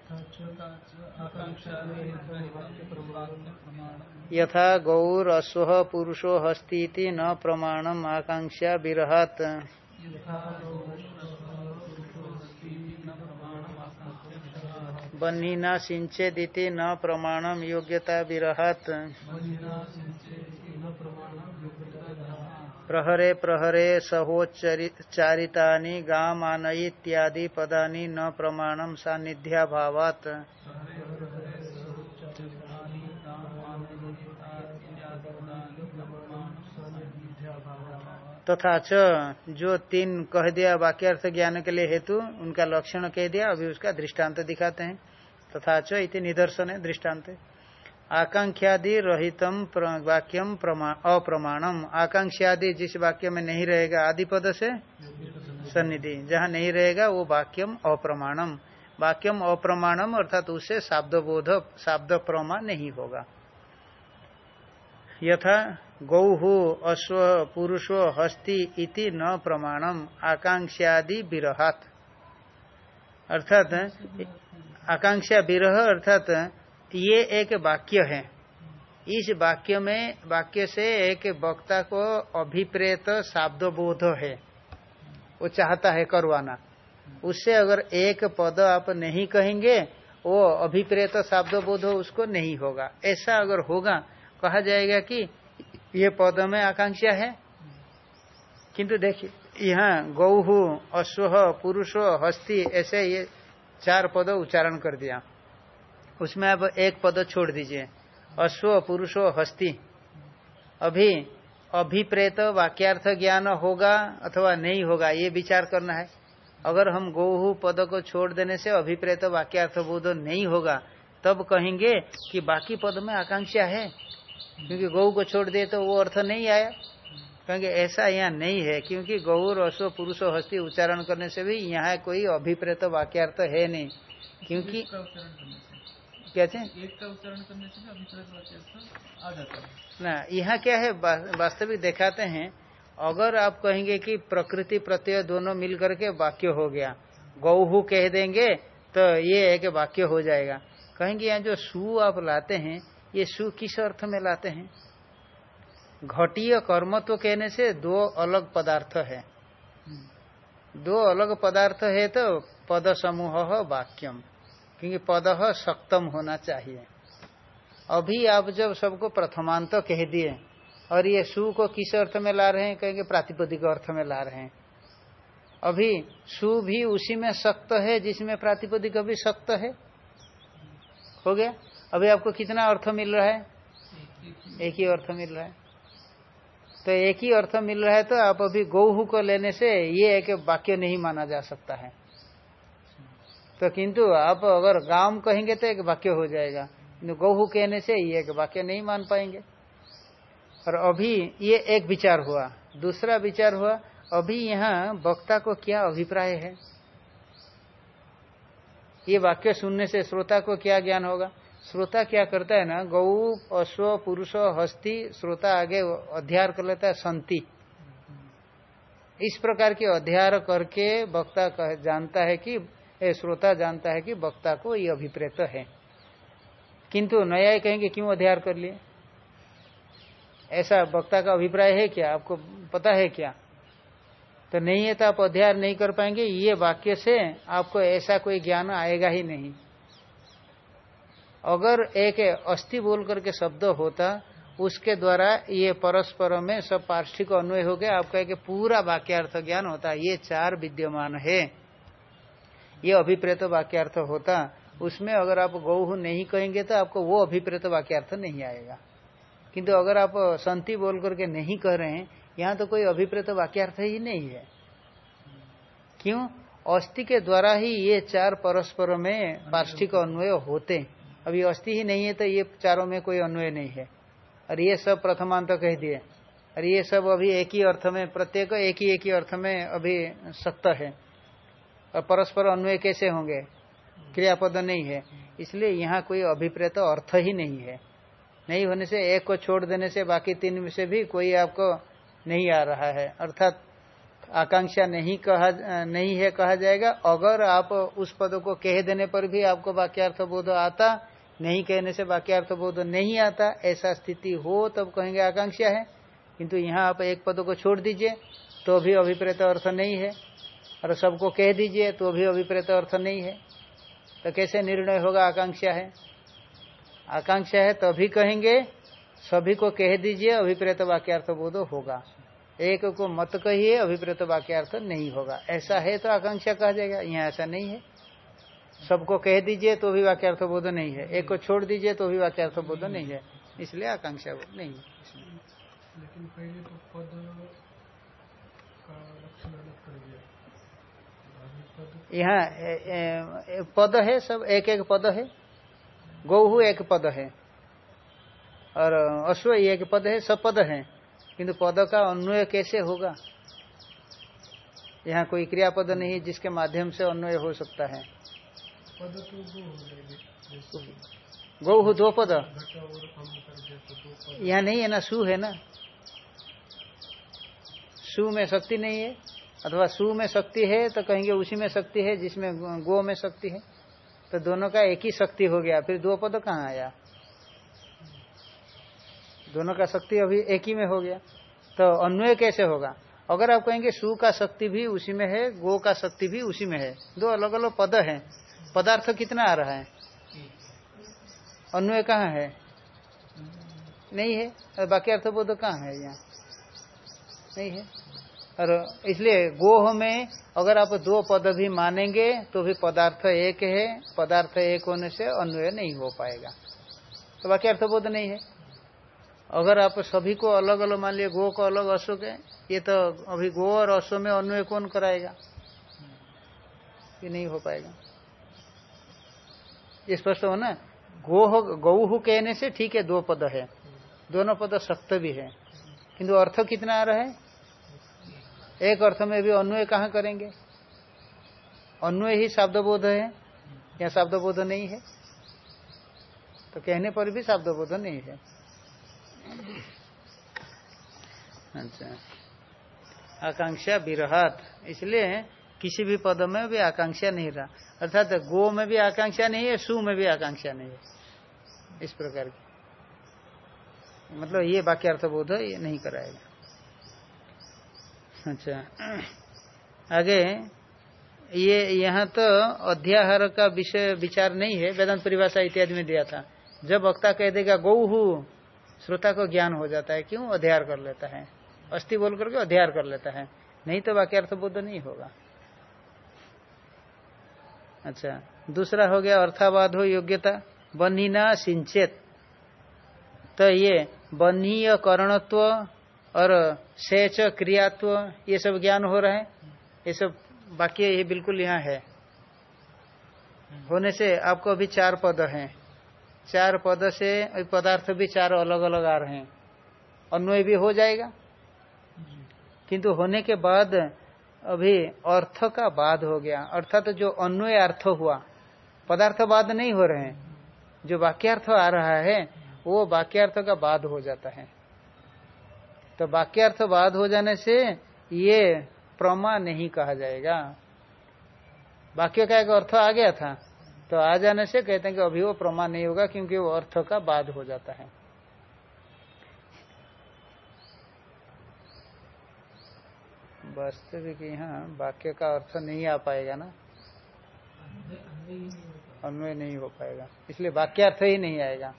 यथा गौर अश्व पुरुषो हस्ती न प्रमाणम आकांक्षा विरहत। बन्हीना सिंचेदिति न प्रमाणम योग्यता विरहत। प्रहरे प्रहरे सहोच्चारिता गामान इत्यादि पदा न प्रमाणम सानिध्याभावात तथा च जो तीन कह दिया वाक्यर्थ ज्ञान के लिए हेतु, उनका लक्षण कह दिया, अभी उसका दृष्टांत दिखाते हैं। तथा च इति निदर्शन है दृष्टांत। आकांक्षादि रहितम वाक्यम अप्रमाणम। आकांक्षादि जिस वाक्य में नहीं रहेगा आदि पद से सन्निधि। जहाँ नहीं रहेगा वो वाक्यम अप्रमाणम। वाक्यम अप्रमाणम अर्थात उससे शाब्द बोध शाब्द प्रमा नहीं होगा। यथा गौहु अश्व पुरुषो हस्ति इति न प्रमाणम। आकांक्षादि विरहात अर्थात आकांक्षा विरह अर्थात ये एक वाक्य है। इस वाक्य में, वाक्य से एक वक्ता को अभिप्रेत शाब्द बोध है। वो चाहता है करवाना। उससे अगर एक पद आप नहीं कहेंगे, वो अभिप्रेत शाब्द बोध उसको नहीं होगा। ऐसा अगर होगा, कहा जाएगा कि ये पद में आकांक्षा है। किंतु देखिए, यहाँ गौहु अश्व, पुरुषो, हस्ती, ऐसे ये चार पद उच्चारण कर दिया। उसमें अब एक पद छोड़ दीजिए। अश्व, पुरुषो, हस्ती। अभी अभिप्रेत वाक्यार्थ ज्ञान होगा अथवा नहीं होगा, ये विचार करना है। अगर हम गौहु पद को छोड़ देने से अभिप्रेत वाक्यार्थ बोध नहीं होगा, तब कहेंगे कि बाकी पद में आकांक्षा है। क्योंकि गौ को छोड़ दिए तो वो अर्थ नहीं आया। कहेंगे ऐसा यहाँ नहीं है क्योंकि गौर अश्व पुरुष हस्ती उच्चारण करने से भी यहाँ कोई अभिप्रेत वाक्यार्थ है नहीं। क्योंकि क्या एक का उच्चारण करने से अभिप्रेत आ जाता है। ना यहाँ क्या है वास्तविक दिखाते हैं अगर आप कहेंगे कि प्रकृति प्रत्यय दोनों मिल करके वाक्य हो गया गौहु कह देंगे तो ये एक वाक्य हो जाएगा। कहेंगे यहाँ जो सु आप लाते हैं ये सु किस अर्थ में लाते हैं? घटीय कर्म तो कहने से दो अलग पदार्थ है। दो अलग पदार्थ है तो पद समूह वाक्यम, क्योंकि पद सप्तम होना चाहिए। अभी आप जब सबको प्रथमांत तो कह दिए, और ये सु को किस अर्थ में ला रहे हैं, कहेंगे प्रातिपदिक अर्थ में ला रहे हैं। अभी सु भी उसी में सक्त है, जिसमें प्रातिपदिक अभी सक्त है? हो गया? अभी आपको कितना अर्थ मिल रहा है? एक ही अर्थ मिल रहा है। तो एक ही अर्थ मिल रहा है तो आप अभी गौहू को लेने से ये एक वाक्य नहीं माना जा सकता है। तो किंतु आप अगर गाँव कहेंगे तो एक वाक्य हो जाएगा। गौहू कहने से ये एक वाक्य नहीं मान पाएँगे। और अभी ये एक विचार हुआ, दूसरा विचार हुआ, अभी यहाँ वक्ता को क्या अभिप्राय है? ये वाक्य सुनने से श्रोता को क्या ज्ञान होगा? श्रोता क्या करता है ना, गौ, अश्व, पुरुष, हस्ती, श्रोता आगे अध्यार कर लेता है, संति। इस प्रकार के अध्यार करके वक्ता जानता है कि श्रोता जानता है कि वक्ता को ये अभिप्रेत है। किंतु नया कहेंगे, क्यों अध्यार कर लिए? ऐसा वक्ता का अभिप्राय है क्या? आपको पता है क्या? तो नहीं है तो आप अध्ययन नहीं कर पाएँगे, ये वाक्य से आपको ऐसा कोई ज्ञान आएगा ही नहीं। अगर एक अस्थि बोल करके शब्द होता, उसके द्वारा ये परस्पर में सब पार्षिक अन्वय हो गया आपका एक पूरा वाक्यार्थ ज्ञान होता, ये चार विद्यमान है। ये अभिप्रेत वाक्यार्थ होता, उसमें अगर आप गौह नहीं कहेंगे तो आपको वो अभिप्रेत वाक्यार्थ नहीं आएगा। किंतु अगर आप संति बोल करके नहीं कह रहे हैं, यहाँ तो कोई अभिप्रेत वाक्यार्थ ही नहीं है। क्यों? अस्थि के द्वारा ही ये चार परस्पर में पार्षिक अन्वय होते। हैं अभी अस्थि ही नहीं है तो ये चारों में कोई अन्वय नहीं है। और ये सब प्रथमांत कह दिए। और ये सब अभी एक ही अर्थ में, प्रत्येक एक ही एक ही अर्थ में अभी सत्य है। और परस्पर अन्वय कैसे होंगे? क्रियापद नहीं है। इसलिए यहाँ कोई अभिप्रेत अर्थ ही नहीं है। नहीं होने से, एक को छोड़ देने से, बाकी तीन में से भी कोई आपको नहीं आ रहा है। अर्थात आकांक्षा नहीं कहा, नहीं है कहा जाएगा। अगर आप उस पद को कह देने पर भी आपको वाक्यार्थ बोध आता नहीं कहने से वाक्यार्थ बोध नहीं आता, ऐसा स्थिति हो तब कहेंगे आकांक्षा है। किंतु यहाँ आप एक पद को छोड़ दीजिए तो भी अभिप्रेत अर्थ नहीं है। और सबको कह दीजिए तो भी अभिप्रेत अर्थ नहीं है। तो कैसे निर्णय होगा आकांक्षा है? आकांक्षा है, तभी तो कहेंगे, सभी को कह दीजिए, अभिप्रेत वाक्यार्थ बोध होगा। एक को मत कहिए, अभिप्रेत वाक्यार्थ नहीं होगा। ऐसा है तो आकांक्षा कहा जाएगा, यहाँ ऐसा नहीं है। सबको कह दीजिए तो भी वाक्यार्थ बोध नहीं है। एक को छोड़ दीजिए तो भी वाक्यार्थ बोध नहीं है। इसलिए आकांक्षा नहीं है। लेकिन पहले तो पद तो- यहाँ पद है सब एक एक पद है। गौहू एक पद है। और अश्व एक पद है सब पद है। किंतु पद का अन्वय कैसे होगा? यहाँ कोई क्रियापद नहीं जिसके माध्यम से अन्वय हो सकता है। तो हो जैसे गौहु दो पद। दिया तो दो पद। यहाँ नहीं है ना सु है ना। सु में शक्ति नहीं है अथवा सु में शक्ति है तो कहेंगे उसी में शक्ति है जिसमें गो में शक्ति है। तो दोनों का एक ही शक्ति हो गया फिर दो पद कहाँ आया? दोनों का शक्ति अभी एक ही में हो गया तो अन्वय कैसे होगा? अगर आप कहेंगे सु का शक्ति भी उसी में है गो का शक्ति भी उसी में है दो अलग अलग पद हैं। पदार्थ कितना आ रहा है? अन्वय कहाँ है? नहीं है? और बाकी अर्थबोध कहाँ है यहाँ? नहीं है? और इसलिए गोह में अगर आप दो पद भी मानेंगे तो भी पदार्थ एक है, पदार्थ एक होने से अन्वय नहीं हो पाएगा। तो बाकी अर्थबोध नहीं है। अगर आप सभी को अलग अलग मान लिया गो को अलग अशोक है, ये तो अभी गो और अश्व में अन्वय कौन कराएगा? ये नहीं हो पाएगा। ये स्पष्ट हो ना गो गौ कहने से ठीक है, दो पद है। दोनों पद सत्य भी है। किंतु अर्थ कितना आ रहा है? एक अर्थ में भी अन्वय कहाँ करेंगे? अन्वय ही शब्दबोध है, या शब्दबोध नहीं है? तो कहने पर भी शब्दबोध नहीं है। अच्छा। आकांक्षा विरहात। इसलिए किसी भी पद में भी आकांक्षा नहीं रहा। अर्थात गो में भी आकांक्षा नहीं है, सु में भी आकांक्षा नहीं है। इस प्रकार की। मतलब ये वाक्यार्थ बोध ये नहीं कराएगा। अच्छा। आगे, ये, यहाँ तो अध्याहार का विषय, विचार नहीं है। वेदांत परिभाषा इत्यादि में दिया था। जब वक्ता कह देगा गौहू श्रोता को ज्ञान हो जाता है, क्यों? अध्यार कर लेता है। अस्थि बोल करके अध्यार कर लेता है। नहीं तो वाक्यार्थ बोध नहीं होगा। अच्छा दूसरा हो गया अर्थावाद हो योग्यता। बनीना सिंचेत। तो ये बनीय करणत्व और सेच क्रियात्व ये सब ज्ञान हो रहा है। ये सब वाक्य ये बिल्कुल यहाँ है। होने से आपको अभी चार पद हैं। चार पद से पदार्थ भी चार अलग अलग आ रहे हैं। अन्वय भी हो जाएगा। किंतु होने के बाद अभी अर्थ का बाद हो गया। अर्थात तो जो अन्वय अर्थ हुआ, पदार्थ बाद नहीं हो रहे हैं। जो वाक्यार्थ आ रहा है, वो वाक्यार्थ का बाद हो जाता है। तो वाक्यार्थ बाद हो जाने से ये प्रमा नहीं कहा जाएगा। वाक्य का एक अर्थ आ गया था तो आ जाने से कहते हैं कि अभी वो प्रमा नहीं होगा, क्योंकि वो अर्थ का बाद हो जाता है। वास्तविक यहाँ वाक्य का अर्थ नहीं आ पाएगा ना? अन्वय नहीं हो पाएगा। इसलिए वाक्यार्थ ही नहीं आएगा।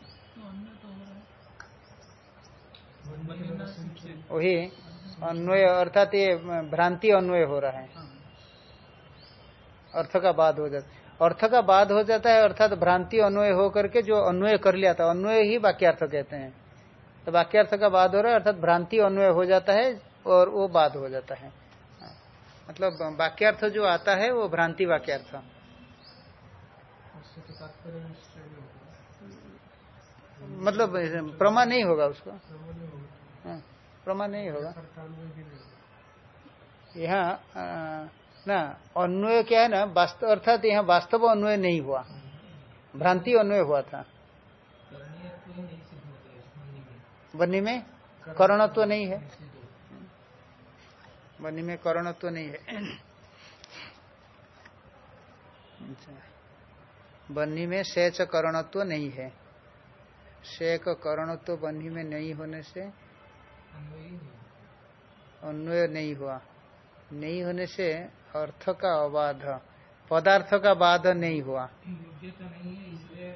वही अन्वय अर्थात ये भ्रांति अन्वय हो रहा है। अर्थ का बाद हो जाता अर्थ का बाद हो जाता है अर्थात भ्रांति अन्वय हो करके जो अन्वय कर लिया था, अन्वय ही वाक्यार्थ कहते हैं। तो वाक्यार्थ का बाद हो रहा है अर्थात भ्रांति अन्वय हो जाता है और वो बाद हो जाता हाँ। मतलब वाक्यार्थ जो आता है वो भ्रांति वाक्यार्थ। तो मतलब प्रमाण नहीं होगा उसको? प्रमाण नहीं होगा। हाँ, नहीं होगा। यहाँ ना अन्वय क्या है ना वास्तव अर्थात यहाँ वास्तव अन्वय नहीं हुआ। भ्रांति अन्वय हुआ था। बन्नी में करणत्व नहीं है। बन्नी में करणत्व नहीं है। अच्छा। बन्नी में सेच करणत्व नहीं है। शेक करणत्व बन्नी में नहीं होने से अन्वय नहीं हुआ। नहीं होने से अर्थ का अबाध पदार्थ का बाध नहीं हुआ। नहीं है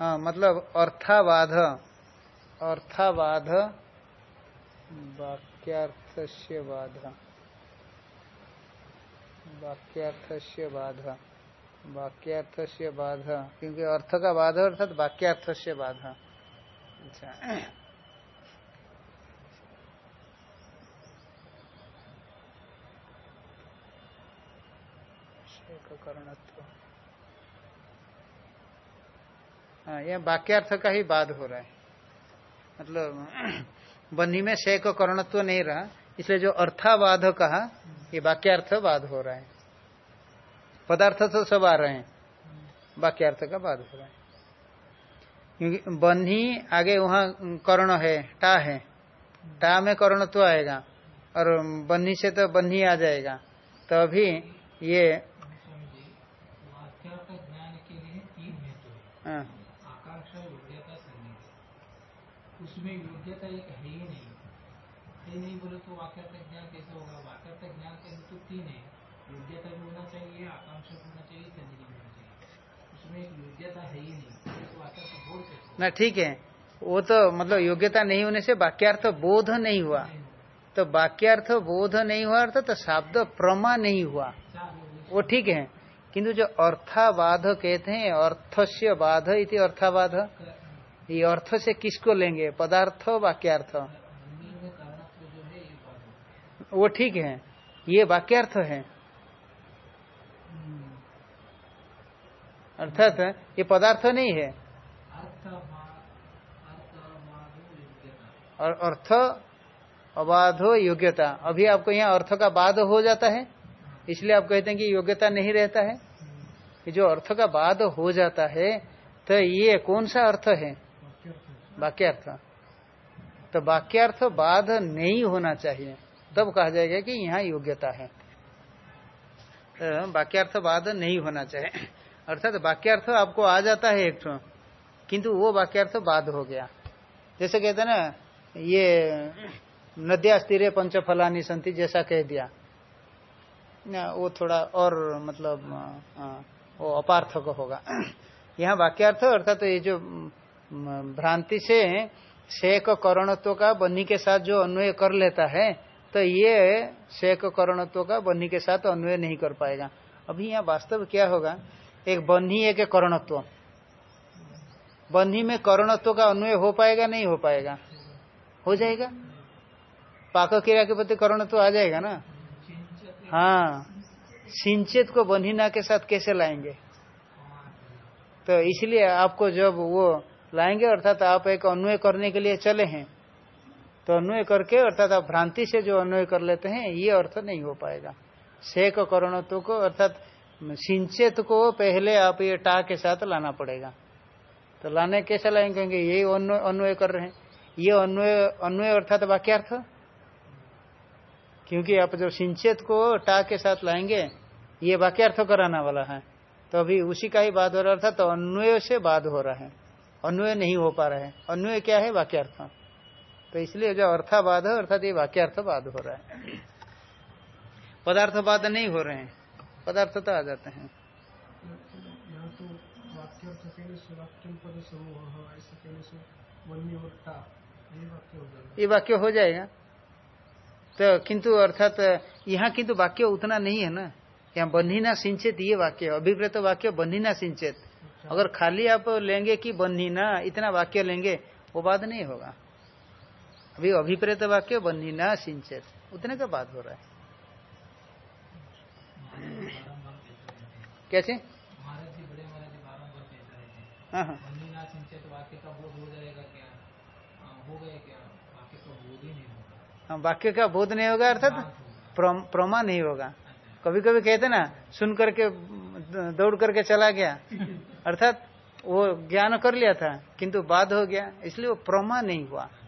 हाँ मतलब अर्थाबाध अर्थाबाध वाक्यार्थ से बाध। वाक्यार्थ से बाध। वाक्यार्थ से बाध। क्योंकि अर्थ का बाधा अर्थात वाक्यार्थ से बाध। अच्छा। हाँ यह वाक्यार्थ का ही बाध हो रहा है। मतलब बन्ही में शेक करणत्व नहीं रहा। इसलिए जो अर्थावाद कहा ये वाक्यार्थ बाध हो रहा है। पदार्थ तो सब आ रहे हैं, वाक्यार्थ का बाध हो रहा है। क्योंकि बन्ही आगे वहाँ कर्ण है, टा है। टा में कर्ण तो आएगा, और बन्ही से तो बन्ही आ जाएगा। तो अभी ये है। उसमें योग्यता एक है ही नहीं बोले तो वाक्यार्थ ज्ञान कैसे होगा? वाक्यार्थ ज्ञान के हेतु तीन है। योग्यता भी होना चाहिए आकांक्षा भी होना चाहिए संधि भी होना चाहिए। उसमें एक योग्यता है ही नहीं तो वाक्यार्थ बोल कैसे ना ठीक है। वो तो मतलब योग्यता नहीं होने से वाक्यार्थ बोध नहीं हुआ। तो वाक्यार्थ बोध नहीं हुआ अर्थात तो शब्द प्रमा नहीं हुआ। वो ठीक है। किंतु जो अर्थाबाध कहते हैं अर्थस्य बाध इति अर्थाबाध ये अर्थ से किसको लेंगे? पदार्थ वाक्यार्थ हिंदी में कर्णत्व जो है ये बात वो ठीक है। ये वाक्यार्थ है। अर्थात ये पदार्थ नहीं है। और अर्थ अबाधो योग्यता। अभी आपको यहाँ अर्थ का बाध हो जाता है। इसलिए आप कहते हैं कि योग्यता नहीं रहता है। जो अर्थ का बाद हो जाता है तो ये कौन सा अर्थ है? वाक्यार्थ। तो वाक्यार्थ बाध नहीं होना चाहिए। तब कहा जाएगा कि यहाँ योग्यता है। तो वाक्यार्थ नहीं होना चाहिए। अर्थात वाक्यार्थ आपको आ जाता है एक ठो किंतु वो वाक्यार्थ बाद हो गया। जैसे कहते ना, ये नद्या स्थिर पंच फलानी संति जैसा कह दिया। ना, वो थोड़ा और मतलब वो अपार्थक होगा। यहाँ वाक्यार्थ, अर्थात तो ये जो भ्रांति से शेक करणत्व का बन्ही के साथ जो अन्वय कर लेता है तो ये शेक करणत्व का बन्ही के साथ अन्वय नहीं कर पाएगा। अभी यहाँ वास्तव क्या होगा? एक बन्ही एक करणत्व। बन्ही में करणत्व का अन्वय हो पाएगा, नहीं हो पाएगा? हो जाएगा। पाक क्रिया के प्रति करणत्व आ जाएगा ना? हाँ। सिंचित को बन्हीना के साथ कैसे लाएँगे? तो इसलिए आपको जब वो लाएँगे, अर्थात आप एक अन्वय करने के लिए चले हैं तो अन्वय करके, अर्थात आप भ्रांति से जो अन्वय कर लेते हैं, ये अर्थ नहीं हो पाएगा। शेक करणत्व को, अर्थात सिंचित को पहले आप ये टा के साथ लाना पड़ेगा। तो लाने कैसे लाएँगे? क्योंकि यही अन्वय कर रहे हैं। ये अन्वय अन्वय अर्थात वाक्यार्थ? क्योंकि आप जब सिंचेत को टा के साथ लाएँगे, ये वाक्यार्थ कराना वाला है। तो अभी उसी का ही बात हो रहा था तो अन्वय से बात हो रहा है। अन्वय नहीं हो पा रहा है। अन्वय क्या है? वाक्यार्थ। तो इसलिए जो अर्थाबाद है अर्थात ये वाक्यार्थवाद हो रहा है। पदार्थवाद नहीं हो रहे हैं पदार्थ तो आ जाते हैं। तो ये वाक्य हो जाएगा। ये वाक्य हो जाएगा। तो किंतु अर्थात यहाँ किंतु वाक्य उतना नहीं है ना। यहाँ बन्हीना सिंचित ये वाक्य अभिप्रेत वाक्य बन्हीना सिंचित। अगर खाली आप लेंगे कि बन्हीना इतना वाक्य लेंगे वो बात नहीं होगा। अभी अभिप्रेत वाक्य बनी बन्हीना सिंचित। उतने का बात हो रहा है। कैसे? हैं हाँ। हाँ वाक्य का बोध हो जाएगा क्या हाँ, हो गया क्या वाक्य का बोध नहीं होगा हाँ, वाक्य का बोध नहीं होगा अर्थात प्रमा नहीं होगा। कभी कभी कहते ना सुन करके दौड़ करके चला गया। अर्थात वो ज्ञान कर लिया था किंतु बाद हो गया इसलिए वो प्रमा नहीं हुआ। न,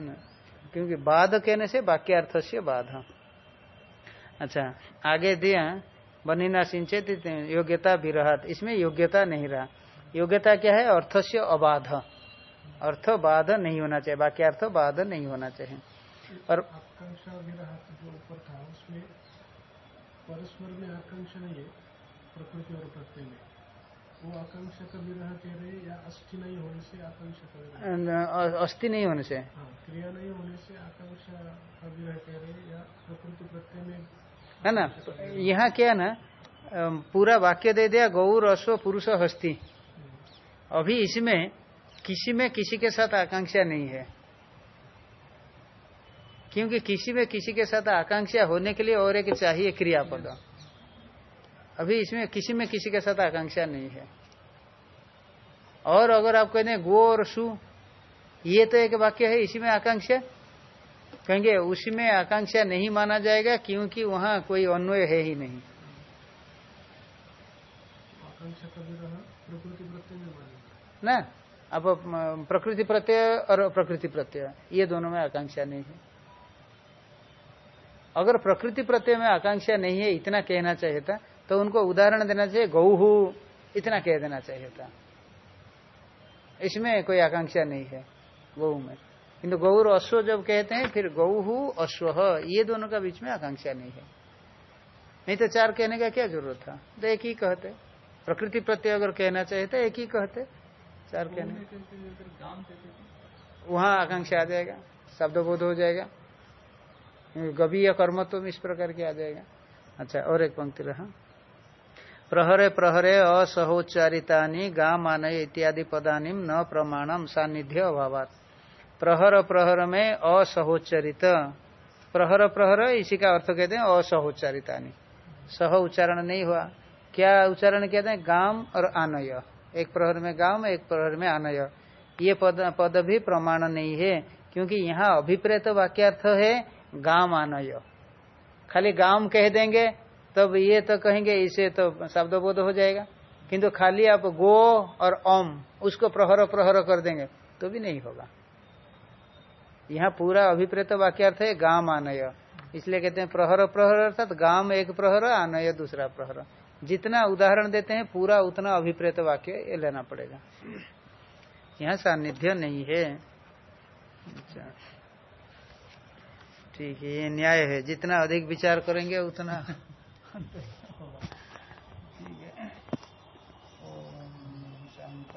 क्योंकि बाद कहने से वाक्यार्थ से बाध। अच्छा आगे दिया, बनिना सिंचित योग्यता विरहत। इसमें योग्यता नहीं रहा। योग्यता क्या है? अर्थ से अबाध। अर्थ बाध नहीं होना चाहिए। बाकी अर्थ बाध नहीं होना चाहिए। और परस्पर में आकांक्षा नहीं है, प्रकृति और प्रत्यय में। अस्थि नहीं होने से आकांक्षा का विरह अस्थि नहीं होने से। हाँ क्रिया नहीं होने से हैं है ना? यहाँ क्या ना पूरा वाक्य दे दिया गौर अश्व पुरुष हस्ती। अभी इसमें किसी में किसी के साथ आकांक्षा नहीं है। क्योंकि किसी में किसी के साथ आकांक्षा होने के लिए और एक चाहिए क्रियापद। अभी इसमें किसी में किसी के साथ आकांक्षा नहीं है। और अगर आप कहते हैं गो और सु ये तो एक वाक्य है इसी में आकांक्षा? कहेंगे उसी में आकांक्षा नहीं माना जाएगा क्योंकि वहाँ कोई अन्वय है ही नहीं। ना? अब प्रकृति प्रत्यय और प्रकृति प्रत्यय ये दोनों में आकांक्षा नहीं है। अगर प्रकृति प्रत्यय में आकांक्षा नहीं है इतना कहना चाहिए था तो उनको उदाहरण देना चाहिए गौहू इतना कह देना चाहिए था। इसमें कोई आकांक्षा नहीं है गौ में। किंतु गौर अश्व जब कहते हैं फिर गौहू अश्व ये दोनों का बीच में आकांक्षा नहीं है। नहीं तो चार कहने का क्या ज़रूरत था? तो एक ही कहते। प्रकृति प्रत्यय अगर कहना चाहिए तो एक ही कहते। चार कहने। वहाँ आकांक्षा आ जाएगा शब्द बोध हो जाएगा। गभी या कर्म तो इस प्रकार के आ जाएगा। अच्छा और एक पंक्ति रहा। प्रहरे प्रहरे असहोच्चारिता गा मानय इत्यादि पदानी न प्रमाणम सानिध्य अभाव प्रहर प्रहर में असहोच्चरित। प्रहर प्रहर, इसी का अर्थ कहते हैं असहोच्चारिता सह उच्चारण नहीं हुआ। क्या उच्चारण कहते हैं? गाम और आनय। एक प्रहर में गाम, एक प्रहर में आनय। ये पद पद भी प्रमाण नहीं है, क्योंकि यहाँ अभिप्रेत वाक्यार्थ है गाम आनय खाली गाम कह देंगे तब ये तो कहेंगे, इसे तो शब्द बोध हो जाएगा। किंतु खाली आप गो और ओम, उसको प्रहर प्रहर कर देंगे तो भी नहीं होगा। यहाँ पूरा अभिप्रेत वाक्यार्थ है, गाम आनय। इसलिए कहते हैं प्रहर प्रहर, अर्थात गाम एक प्रहर, आनय दूसरा प्रहर। जितना उदाहरण देते हैं, पूरा उतना अभिप्रेत वाक्य ये लेना पड़ेगा। यहाँ सानिध्य नहीं है। अच्छा। ठीक है, ये न्याय है। जितना अधिक विचार करेंगे, उतना something.